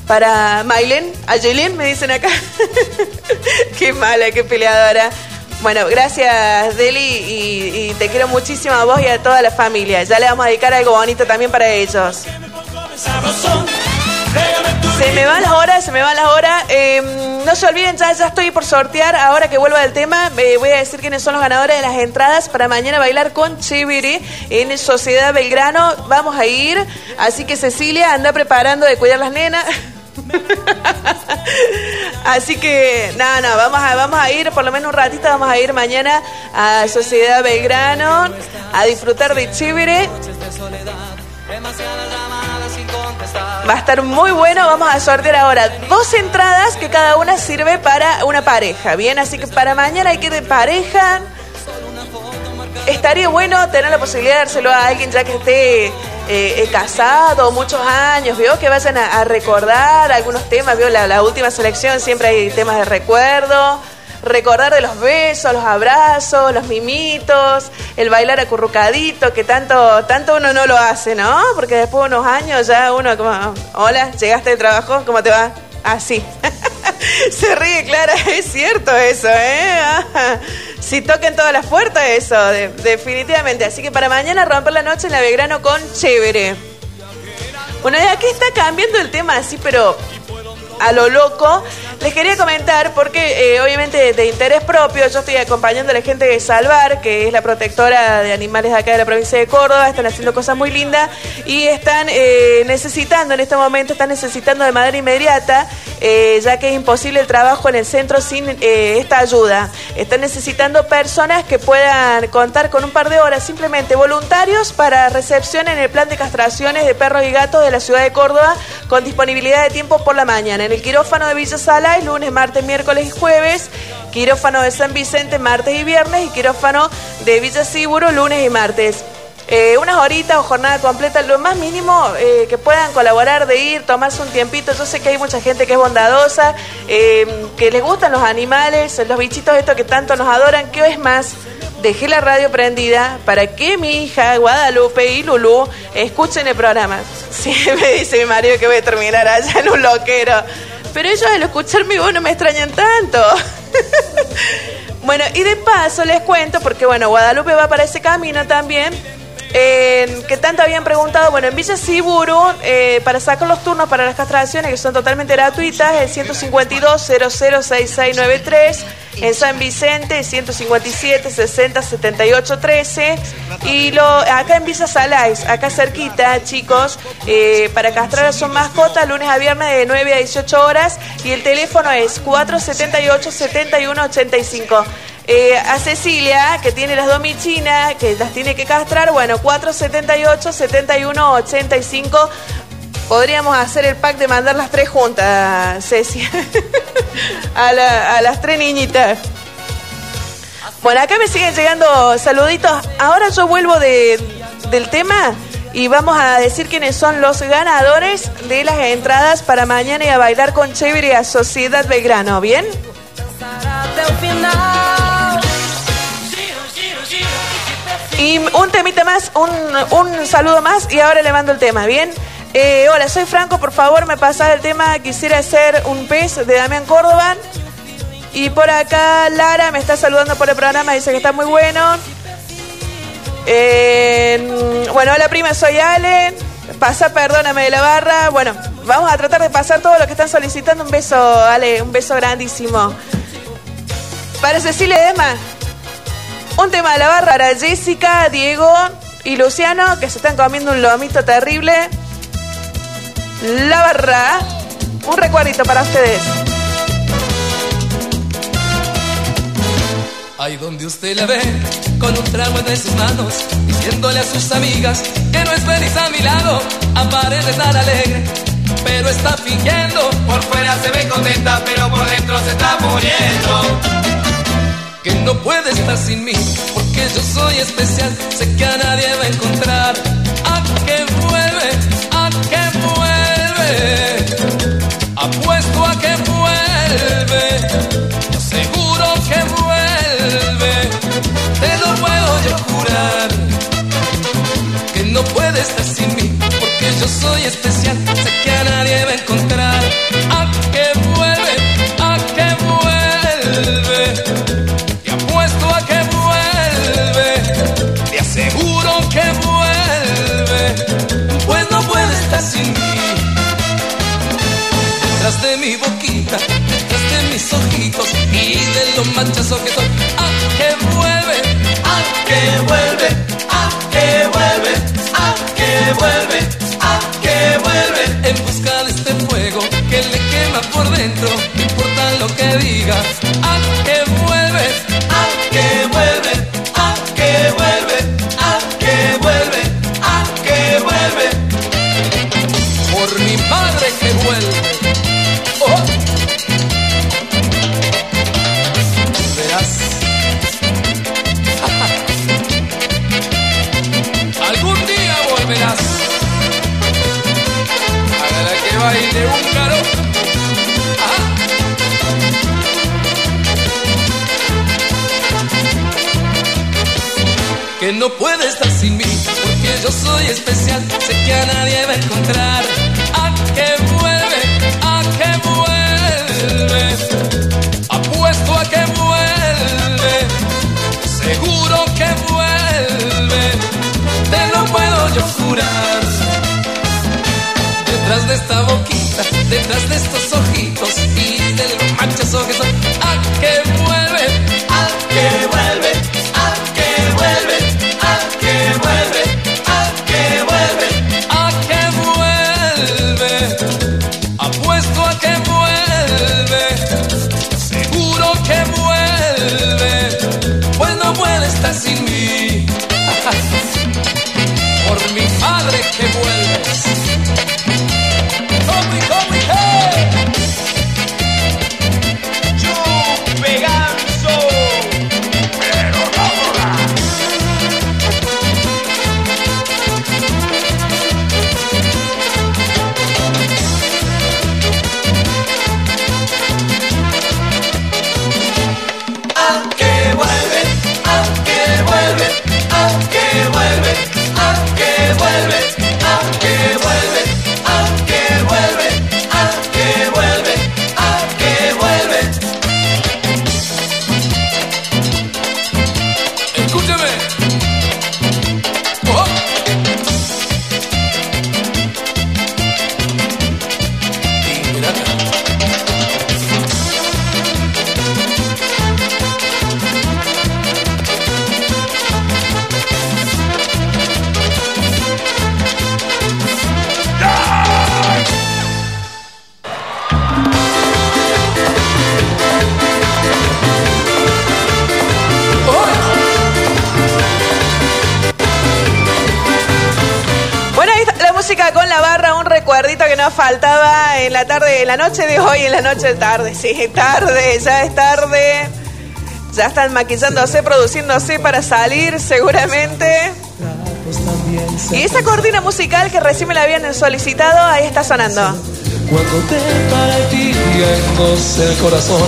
para Mailen, Ayelén, me dicen acá. qué mala, qué peleadora. Bueno, gracias Deli y, te quiero muchísimo a vos y a toda la familia. Ya le vamos a dedicar algo bonito también para ellos. Se me van las horas, se me van las horas. Eh, no se olviden, ya, ya estoy por sortear. Ahora que vuelva del tema, eh, voy a decir quiénes son los ganadores de las entradas para mañana bailar con Chiviri en Sociedad Belgrano. Vamos a ir. Así que Cecilia, anda preparando de cuidar las nenas. Así que, nada, no, vamos a, vamos a ir, por lo menos un ratito, vamos a ir mañana a Sociedad Belgrano a disfrutar de Chiviri. Va a estar muy bueno. Vamos a sortear ahora dos entradas que cada una sirve para una pareja. Bien, así que para mañana hay que de pareja. Estaría bueno tener la posibilidad de dárselo a alguien ya que esté eh, eh, casado muchos años, ¿vio? Que vayan a, recordar algunos temas, ¿vio? La, última selección siempre hay temas de recuerdo recordar de los besos, los abrazos, los mimitos, el bailar acurrucadito, que tanto, tanto uno no lo hace, ¿no? Porque después de unos años ya uno como, hola, llegaste de trabajo, ¿cómo te va? Así. Se ríe, Clara, es cierto eso, ¿eh? si toquen todas las puertas, eso, de- definitivamente. Así que para mañana romper la noche en la Belgrano con chévere. Bueno, aquí está cambiando el tema así, pero a lo loco. Les quería comentar, porque eh, obviamente de, interés propio, yo estoy acompañando a la gente de Salvar, que es la protectora de animales de acá de la provincia de Córdoba, están haciendo cosas muy lindas y están eh, necesitando en este momento, están necesitando de manera inmediata, eh, ya que es imposible el trabajo en el centro sin eh, esta ayuda. Están necesitando personas que puedan contar con un par de horas, simplemente voluntarios para recepción en el plan de castraciones de perros y gatos de la ciudad de Córdoba, con disponibilidad de tiempo por la mañana. En el quirófano de Villa Salay, lunes, martes, miércoles y jueves. Quirófano de San Vicente, martes y viernes. Y quirófano de Villa Siburo, lunes y martes. Eh, unas horitas o jornada completa, lo más mínimo eh, que puedan colaborar de ir, tomarse un tiempito. Yo sé que hay mucha gente que es bondadosa, eh, que les gustan los animales, los bichitos estos que tanto nos adoran. ¿Qué es más? Dejé la radio prendida para que mi hija Guadalupe y Lulú escuchen el programa. Sí, me dice mi marido que voy a terminar allá en un loquero. Pero ellos al escuchar mi voz no me extrañan tanto. bueno, y de paso les cuento, porque bueno, Guadalupe va para ese camino también. Eh, que tanto habían preguntado, bueno, en Villa Siburu, eh, para sacar los turnos para las castraciones, que son totalmente gratuitas, el 152-006693, en San Vicente, el 157-60-78-13, y lo, acá en Villa Salais, acá cerquita, chicos, eh, para castrar a su mascota, lunes a viernes de 9 a 18 horas, y el teléfono es 478-7185. Eh, a Cecilia, que tiene las dos michinas, que las tiene que castrar, bueno, 478-7185. Podríamos hacer el pack de mandar las tres juntas, Ceci. a las tres niñitas. Bueno, acá me siguen llegando saluditos. Ahora yo vuelvo de- del tema y vamos a decir quiénes son los ganadores de las entradas para mañana y a bailar con Chévere a Sociedad Belgrano, ¿bien? Y un temita más, un, un saludo más y ahora le mando el tema, ¿bien? Eh, hola, soy Franco, por favor me pasas el tema, quisiera hacer un pez de Damián Córdoba. Y por acá Lara me está saludando por el programa, dice que está muy bueno. Eh, bueno, hola prima, soy Ale. Pasa, perdóname de la barra. Bueno, vamos a tratar de pasar todo lo que están solicitando. Un beso, Ale, un beso grandísimo. Para Cecilia Edema, un tema de la barra para Jessica, Diego y Luciano, que se están comiendo un lomito terrible. La barra, un recuerdito para ustedes. Ahí donde usted la ve, con un trago entre sus manos, diciéndole a sus amigas que no es feliz a mi lado, aparece tan alegre, pero está fingiendo. Por fuera se ve contenta, pero por dentro se está muriendo. Que no puede estar sin mí, porque yo soy especial, sé que a nadie va a encontrar. A que vuelve, a que vuelve, apuesto a que vuelve. Seguro que vuelve, te lo puedo yo jurar. Que no puede estar sin mí, porque yo soy especial, sé que a nadie va a encontrar. A que mis ojitos y de lo manchazo que soy. Porque yo soy especial, sé que a nadie va a encontrar. A que vuelve, a que vuelve, apuesto a que vuelve, seguro que vuelve, te lo puedo yo jurar. Detrás de esta boquita, detrás de estos ojitos y de los manchazo noche de hoy, en la noche de tarde, sí, tarde, ya es tarde. Ya están maquillándose, produciéndose para salir seguramente. Y esa cortina musical que recién me la habían solicitado, ahí está sonando. Cuando te dos el corazón,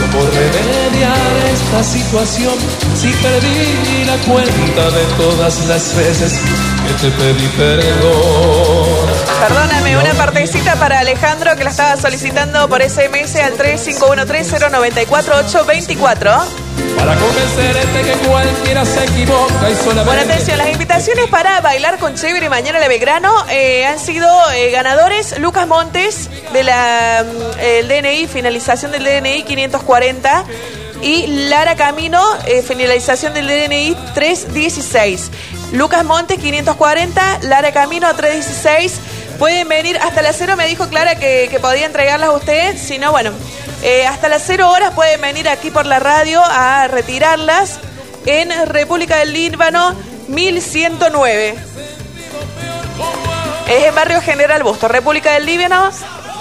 ¿cómo remediar esta situación? Si perdí la cuenta de todas las veces que te pedí perdón. Perdóname, una partecita para Alejandro que la estaba solicitando por SMS al 3513094824. Para convencerte que cualquiera se equivoca y solamente... Bueno, atención, las invitaciones para bailar con Chévere mañana en Belgrano eh, han sido eh, ganadores Lucas Montes de la mm, el DNI, finalización del DNI 540 y Lara Camino, eh, finalización del DNI 316. Lucas Montes 540, Lara Camino 316. Pueden venir hasta las cero, me dijo Clara que, que podía entregarlas a usted, si no, bueno, eh, hasta las cero horas pueden venir aquí por la radio a retirarlas en República del Líbano 1109. Es en Barrio General Busto, República del Líbano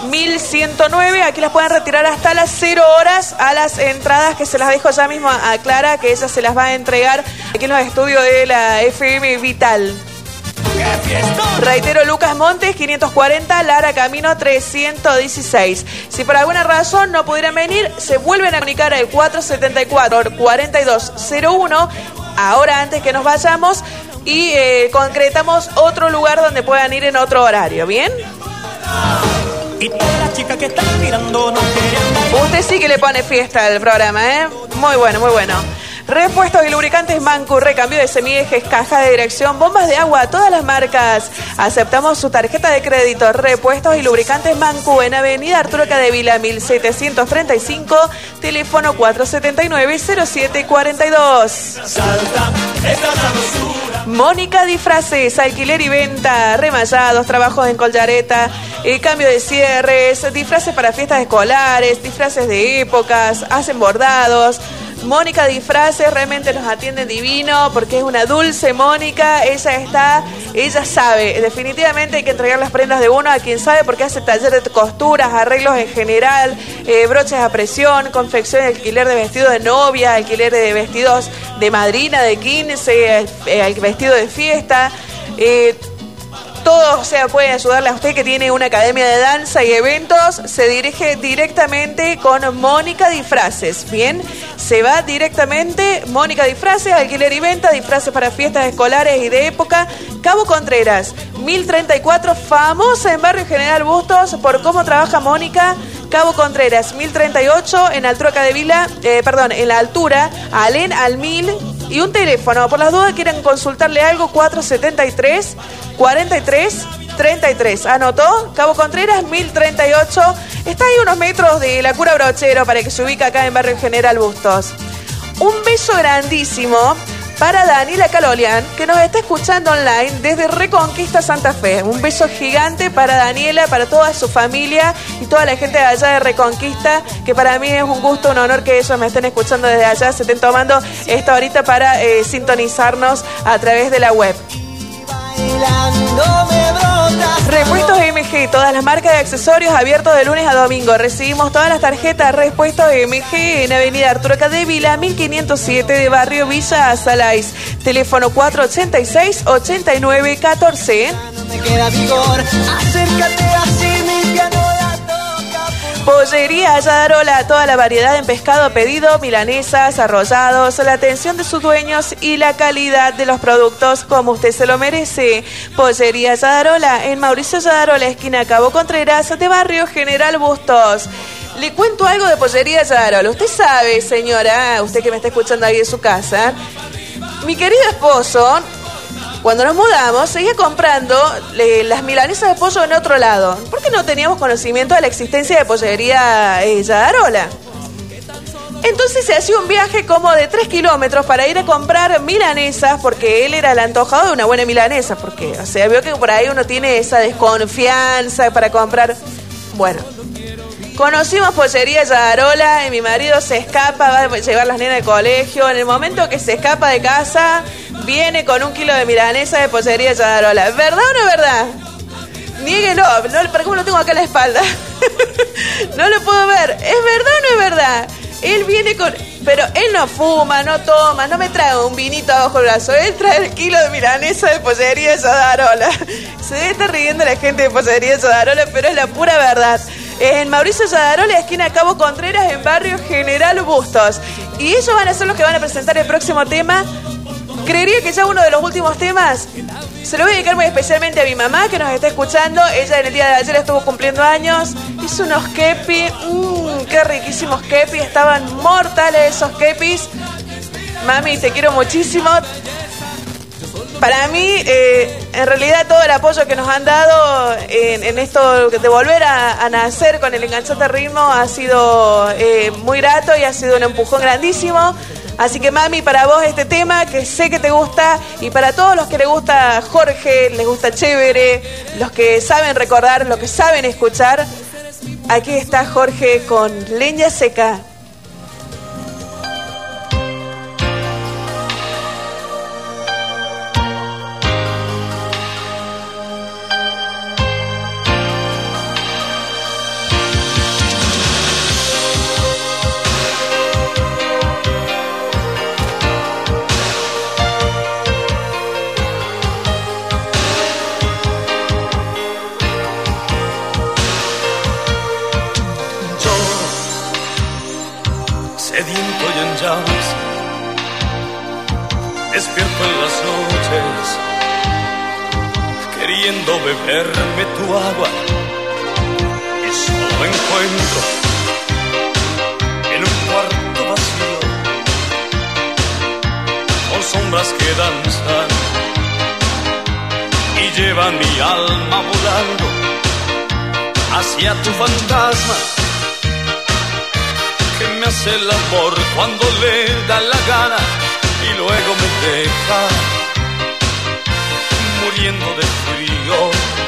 1109. Aquí las pueden retirar hasta las 0 horas a las entradas que se las dejo ya mismo a Clara, que ella se las va a entregar aquí en los estudios de la FM Vital. Reitero, Lucas Montes, 540, Lara Camino, 316. Si por alguna razón no pudieran venir, se vuelven a comunicar al 474-4201, ahora antes que nos vayamos, y eh, concretamos otro lugar donde puedan ir en otro horario, ¿bien? Y todas las chicas que están mirando no quieren bailar. Usted sí que le pone fiesta al programa, ¿eh? Muy bueno, muy bueno. Repuestos y lubricantes Mancu, recambio de semiejes, caja de dirección, bombas de agua, todas las marcas. Aceptamos su tarjeta de crédito. Repuestos y lubricantes Mancu en Avenida Arturo Cadevila 1735, teléfono 479-0742. Salta esta sabrosura. Mónica Disfraces, alquiler y venta, remallados, trabajos en collareta, eh, cambio de cierres, disfraces para fiestas escolares, disfraces de épocas, hacen bordados. Mónica Disfraces realmente nos atiende divino porque es una dulce Mónica, ella está, ella sabe, definitivamente hay que entregar las prendas de uno a quien sabe porque hace taller de costuras, arreglos en general, eh, broches a presión, confección alquiler de vestidos de novia, alquiler de vestidos de madrina de 15, eh, vestido de fiesta. eh, todo, o sea, puede ayudarle a usted que tiene una academia de danza y eventos, se dirige directamente con Mónica Disfraces, ¿bien? Se va directamente, Mónica Disfraces, alquiler y venta, disfraces para fiestas escolares y de época, Cabo Contreras, 1034, famosa en Barrio General Bustos por cómo trabaja Mónica, Cabo Contreras, 1038, en Altroca de Vila, eh, perdón, en la altura, Alén al 1000, y un teléfono, por las dudas quieren consultarle algo, 473 43 33. ¿Anotó? Cabo Contreras, 1038. Está ahí unos metros de la cura brochero para que se ubique acá en Barrio General Bustos. Un beso grandísimo para Daniela Calolian, que nos está escuchando online desde Reconquista Santa Fe. Un beso gigante para Daniela, para toda su familia y toda la gente de allá de Reconquista, que para mí es un gusto, un honor que ellos me estén escuchando desde allá, se estén tomando esta horita para eh, sintonizarnos a través de la web. Repuestos MG, todas las marcas de accesorios abiertos de lunes a domingo. Recibimos todas las tarjetas Repuestos MG en Avenida Arturo Cadevila, 1507 de Barrio Villa Azalais. Teléfono 486-8914. No me queda vigor. Acércate así, toca. Pollería Yadarola, toda la variedad en pescado pedido, milanesas, arrollados, la atención de sus dueños y la calidad de los productos como usted se lo merece. Pollería Yadarola, en Mauricio Yadarola, esquina Cabo Contreras, de Barrio General Bustos. Le cuento algo de Pollería Yadarola. Usted sabe, señora, usted que me está escuchando ahí de su casa, mi querido esposo cuando nos mudamos, seguía comprando eh, las milanesas de pollo en otro lado. Porque no teníamos conocimiento de la existencia de pollería eh, Yadarola. Entonces se hacía un viaje como de 3 kilómetros para ir a comprar milanesas, porque él era el antojado de una buena milanesa, porque, o sea, vio que por ahí uno tiene esa desconfianza para comprar. Bueno, Conocimos Pollería Yadarola y mi marido se escapa, va a llevar las nenas al colegio. En el momento que se escapa de casa, viene con un kilo de milanesa de Pollería Yadarola. ¿Verdad o no verdad? Niéguelo, no, ¿para cómo lo tengo acá en la espalda? no lo puedo ver. ¿Es verdad o no es verdad? Él viene con... Pero él no fuma, no toma, no me trae un vinito abajo el brazo. Él trae el kilo de milanesa de pollería de. Se debe estar riendo la gente de pollería de pero es la pura verdad. En Mauricio Sodarola, esquina Cabo Contreras, en barrio General Bustos. Y ellos van a ser los que van a presentar el próximo tema. Creería que ya uno de los últimos temas se lo voy a dedicar muy especialmente a mi mamá que nos está escuchando. Ella en el día de ayer estuvo cumpliendo años. Hizo unos kepi. Mmm, qué riquísimos kepi. Estaban mortales esos kepis. Mami, te quiero muchísimo. Para mí, eh, en realidad todo el apoyo que nos han dado en, esto de volver a, nacer con el enganchante ritmo ha sido eh, muy grato y ha sido un empujón grandísimo. Así que mami, para vos este tema que sé que te gusta y para todos los que le gusta Jorge, les gusta chévere, los que saben recordar, los que saben escuchar, aquí está Jorge con leña seca. Beberme tu agua. Y solo encuentro en un cuarto vacío, con sombras que danzan y llevan mi alma volando hacia tu fantasma que me hace el amor cuando le da la gana y luego me deja muriendo de frío,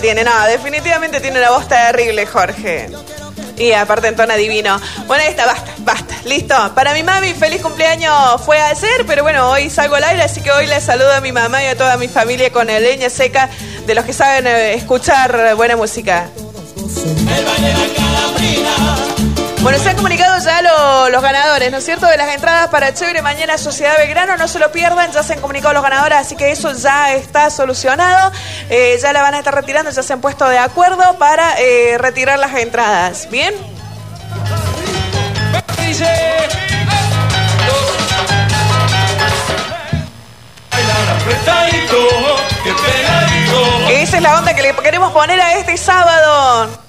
tiene. No, definitivamente tiene una voz terrible, Jorge. Y aparte en tono divino. Bueno, ahí está, basta, basta. Listo. Para mi mami, feliz cumpleaños fue ayer, pero bueno, hoy salgo al aire, así que hoy le saludo a mi mamá y a toda mi familia con el leña seca de los que saben eh, escuchar buena música. Bueno, se han comunicado ya lo- los ganadores, ¿no es cierto? De las entradas para Chévere mañana Sociedad Belgrano, no se lo pierdan, ya se han comunicado los ganadores, así que eso ya está solucionado. Eh, ya la van a estar retirando, ya se han puesto de acuerdo para eh, retirar las entradas. ¿Bien? Esa es la onda que le queremos poner a este sábado.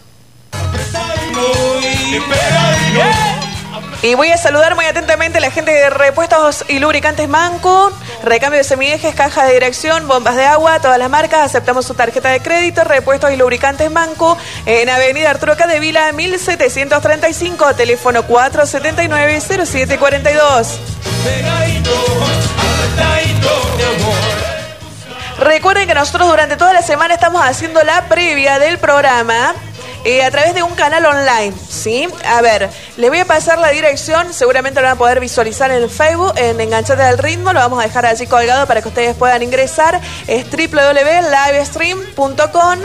Y voy a saludar muy atentamente a la gente de Repuestos y Lubricantes Manco, recambio de semiejes, caja de dirección, bombas de agua, todas las marcas, aceptamos su tarjeta de crédito, Repuestos y Lubricantes Manco, en Avenida Arturo Cadevila, 1735, teléfono 479-0742. Pegadito, apretadito, mi amor. Recuerden que nosotros durante toda la semana estamos haciendo la previa del programa a través de un canal online, ¿sí? A ver, les voy a pasar la dirección, seguramente lo van a poder visualizar en el Facebook, en Enganchate al Ritmo, lo vamos a dejar allí colgado para que ustedes puedan ingresar, es www.livestream.com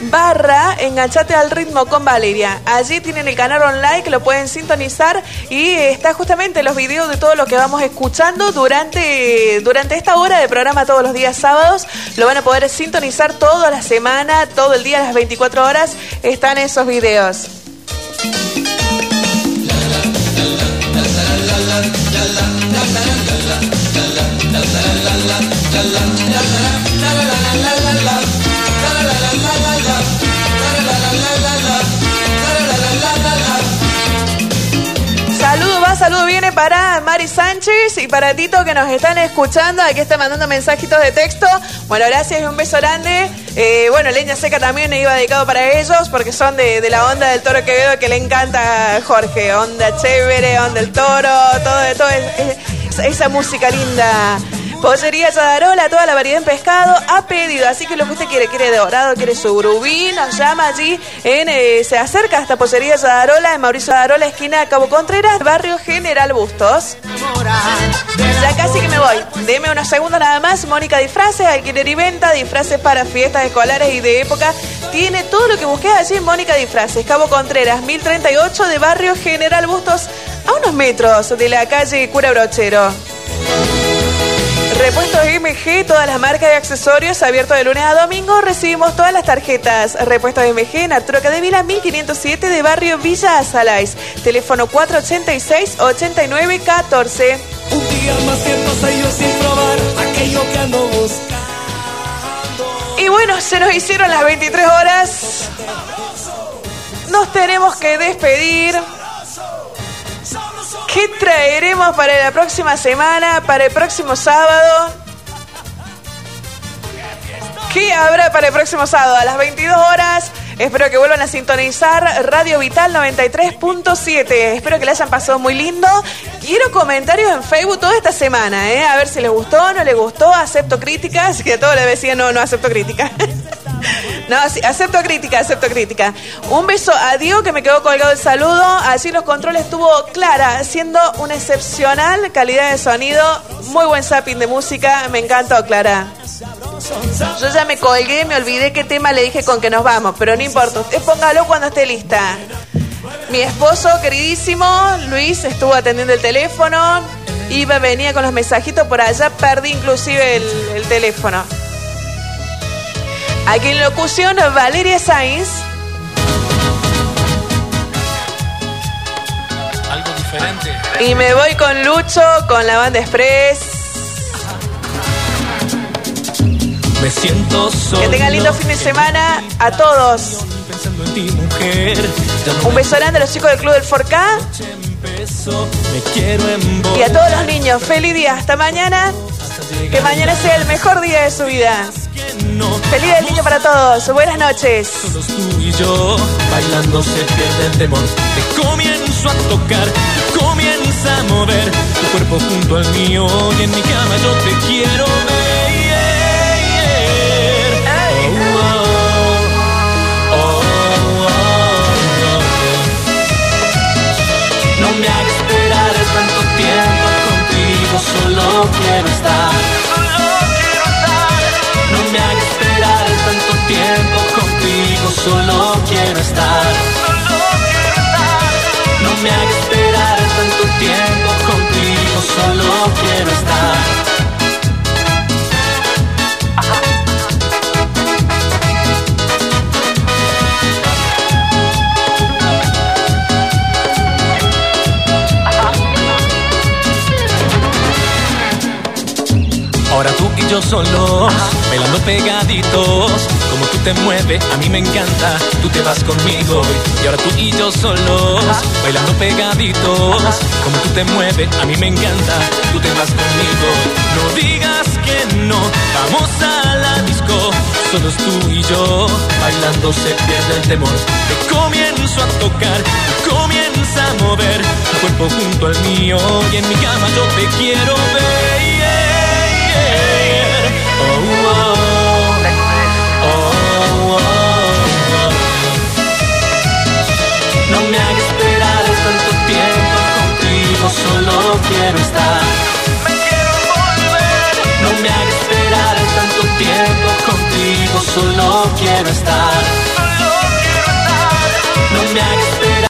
barra enganchate al ritmo con Valeria. Allí tienen el canal online que lo pueden sintonizar y está justamente los videos de todo lo que vamos escuchando durante, durante esta hora de programa todos los días sábados. Lo van a poder sintonizar toda la semana, todo el día, las 24 horas están esos videos. Saludo viene para Mari Sánchez y para Tito que nos están escuchando. Aquí está mandando mensajitos de texto. Bueno, gracias y un beso grande. Eh, bueno, Leña Seca también iba dedicado para ellos porque son de, la onda del toro Quevedo que le encanta Jorge. Onda chévere, onda el toro, todo, todo es- esa música linda. Pollería Yadarola, toda la variedad en pescado ha pedido, así que lo que usted quiere, quiere dorado, quiere surubí, nos llama allí, en, eh, se acerca hasta Pollería Yadarola, en Mauricio Yadarola, esquina Cabo Contreras, barrio General Bustos. Ya casi que me voy, deme unos segundos nada más, Mónica Disfraces, alquiler y venta, disfraces para fiestas escolares y de época, tiene todo lo que busqué allí Mónica Disfraces, Cabo Contreras, 1038 de barrio General Bustos, a unos metros de la calle Cura Brochero. Repuestos MG, todas las marcas de accesorios, abierto de lunes a domingo. Recibimos todas las tarjetas. Repuestos MG en Arturo Cadevila, 1507 de barrio Villa Azalais. Teléfono 486-8914. Un día más que pasa yo sin probar aquello que ando buscando. Y bueno, se nos hicieron las 23 horas. Nos tenemos que despedir. ¿Qué traeremos para la próxima semana, para el próximo sábado? ¿Qué habrá para el próximo sábado? A las 22 horas. Espero que vuelvan a sintonizar Radio Vital 93.7. Espero que le hayan pasado muy lindo. Quiero comentarios en Facebook toda esta semana, ¿eh? A ver si les gustó, no les gustó. Acepto críticas. Que a todos les decía, no, no acepto críticas. No, acepto crítica, acepto crítica. Un beso a Diego que me quedó colgado el saludo. Allí los controles estuvo Clara, haciendo una excepcional calidad de sonido. Muy buen zapping de música. Me encantó, Clara. Yo ya me colgué, me olvidé qué tema le dije con que nos vamos, pero no importa. Usted póngalo cuando esté lista. Mi esposo queridísimo, Luis, estuvo atendiendo el teléfono. Iba, venía con los mensajitos por allá, perdí inclusive el teléfono. Aquí en locución, Valeria Sainz. Algo diferente. Y me voy con Lucho, con la banda Express. Me siento solo. Que tengan lindo fin de semana a todos. Pensando en ti, mujer. Ya no Un beso grande a los chicos del Club del 4K empiezo, me quiero emborrachar. y a todos los niños. Feliz día, hasta mañana. Que mañana sea el mejor día de su vida. Feliz del niño para todos. Buenas noches. Solos tú y yo, bailando se pierde el temor. Te comienzo a tocar, comienza a mover tu cuerpo junto al mío y en mi cama yo te quiero ver. Oh, oh, oh. No me hagas esperar tanto tiempo contigo, solo quiero estar. Tiempo contigo, solo quiero estar. No me hagas esperar tanto tiempo contigo, solo quiero estar. Ahora tú y yo solos, bailando pegaditos, como tú te mueves, a mí me encanta, tú te vas conmigo. Y ahora tú y yo solos, bailando pegaditos, como tú te mueves, a mí me encanta, tú te vas conmigo. No digas que no, vamos a la disco, solos tú y yo, bailando se pierde el temor. Te comienzo a tocar, y comienza a mover tu cuerpo junto al mío, y en mi cama yo te quiero ver. No me hagas esperar tanto tiempo contigo, solo quiero estar. Me quiero volver. No me hagas esperar tanto tiempo contigo, solo quiero estar. Solo quiero estar. No me hagas esperar.